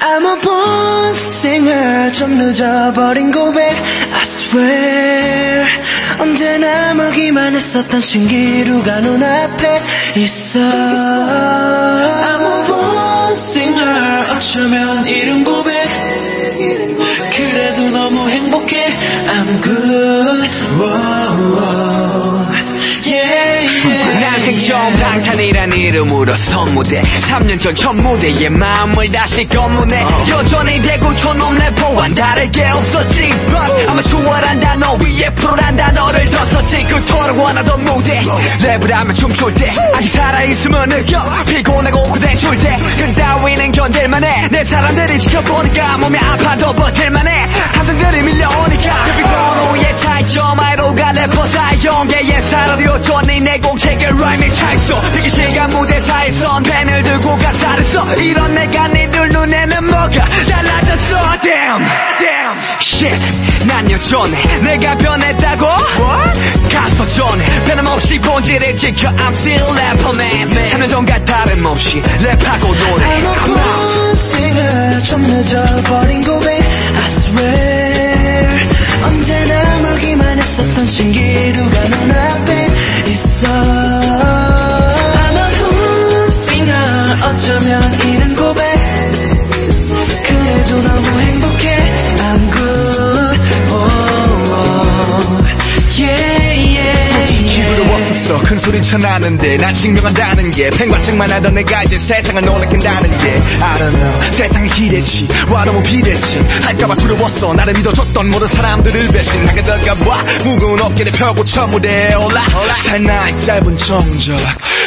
I'm a born singer 좀 늦어버린 고백. I swear 언제나 멀기만 했었던 신기루가 눈앞에 있어. I'm a born singer 어쩌면 이른 고백 처음 방탄이란 이름으로 선무대. 3년 전 첫 무대에 마음을 다시 검문해. 여전히 대구 촌놈 래퍼와는 다를 게 없었지. But 아마추어란 단어 위에 프로란 단어를 덧썼지. 그토록 원하던 무대. 랩을 하며 춤출 때 아직 살아있음을 느껴. 피곤하고 고된 출퇴근 따위는 견딜만해. 내 사람들이 지켜보니까 몸이 아파도 버틸만해. 함성들이 밀려오니까 데뷔 전후의 차이점 아이돌과 래퍼 사이 경계에 내 공책엔 라임이 차있어 대기실과 무대 사이에선 펜을 들고 가사를 써. 이런 내가 니들 눈에는 뭐가 달라졌어. Damn Damn Shit. 난 여전해. 내가 변했다고? What? 가서 전에 변함없이 본질을 지켜. I'm still rapper man 3년 전과 다름없이 랩하고 노래. I'm a born singer 좀 늦어버린 고백 큰 소린 쳐놨는데 날 증명한다는 게. 펜과 책만 알던 내가 이제 세상을 놀래킨다는 게. I don't know. 세상의 기대치와 너무 비대칭할까봐 두려웠어. 나를 믿어줬던 모든 사람들을 배신하게 될까봐 무거운 어깨를 펴고 첫 무대에 올라. 찰나의 짧은 정적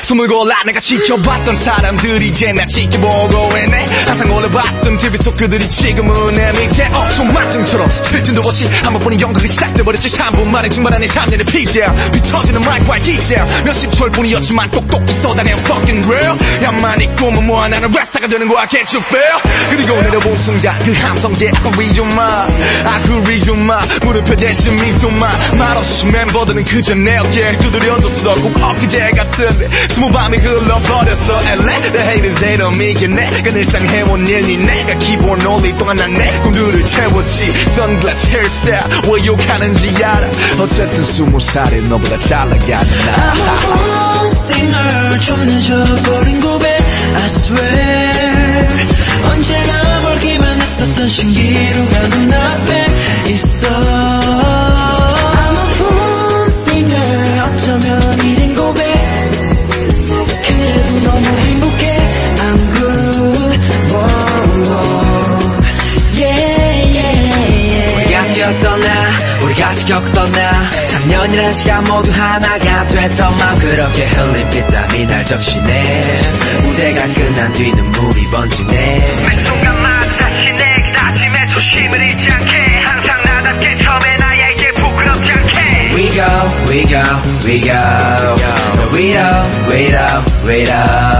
숨을 골라 내가 지켜봤던 사람들이 이젠 날 지켜보고 있네. 항상 올려봤던 TV 속 그들이 지금은 내 밑에 uh 채 주마등처럼 스칠 틈도 없이 한 번뿐인 연극이 시작돼버렸지. 3분 만에 내 3년의 피땀 피 터지는 마이크와의 기싸 몇십 철뿐이었지만 똑똑히 쏟아낸 fucking real 야만 이 꿈은 뭐 하나는 랩사가 되는 거야 can't you feel? 그리고 내려본 순간 그 함성에 아구리 좀마. 아구리 좀마. 무릎에 대신 미소만 말없이 멤버들은 그저 내 어깨 두드려 줬어 꼭 엊그제 같은데 스무 밤이 흘러버렸어 LA The haters hate on me 내가 늘상 해온 일이 내가 기본 올리 동안 난내 꿈들을 채웠지. 선글라스 헤어스타일 왜 욕하는지 알아. 어쨌든 스무 살에 너보다 잘 나가는 I'm a 나. Singer 좀 늦어버린 고백 I swear. 언제나 멀기만 했었던 신기루가 눈앞 같이 겪었던 나? 3년이란 시간 모두 하나가 됐던 맘 그렇게 흘린 빗땀이 날 적시네 무대가 끝난 뒤 눈물이 번지네. 순간마다 다시 내 다짐에 조심을 잃지 않게. 항상 나답게 처음에 나에게 부끄럽지 않게. We go, we go, we go. We go, we go, we go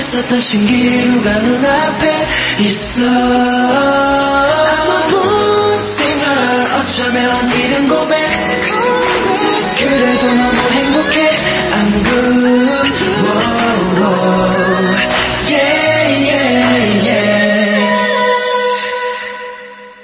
했었던 신기루가 눈앞에 있어. I'm a born singer 어쩌면 이른 고백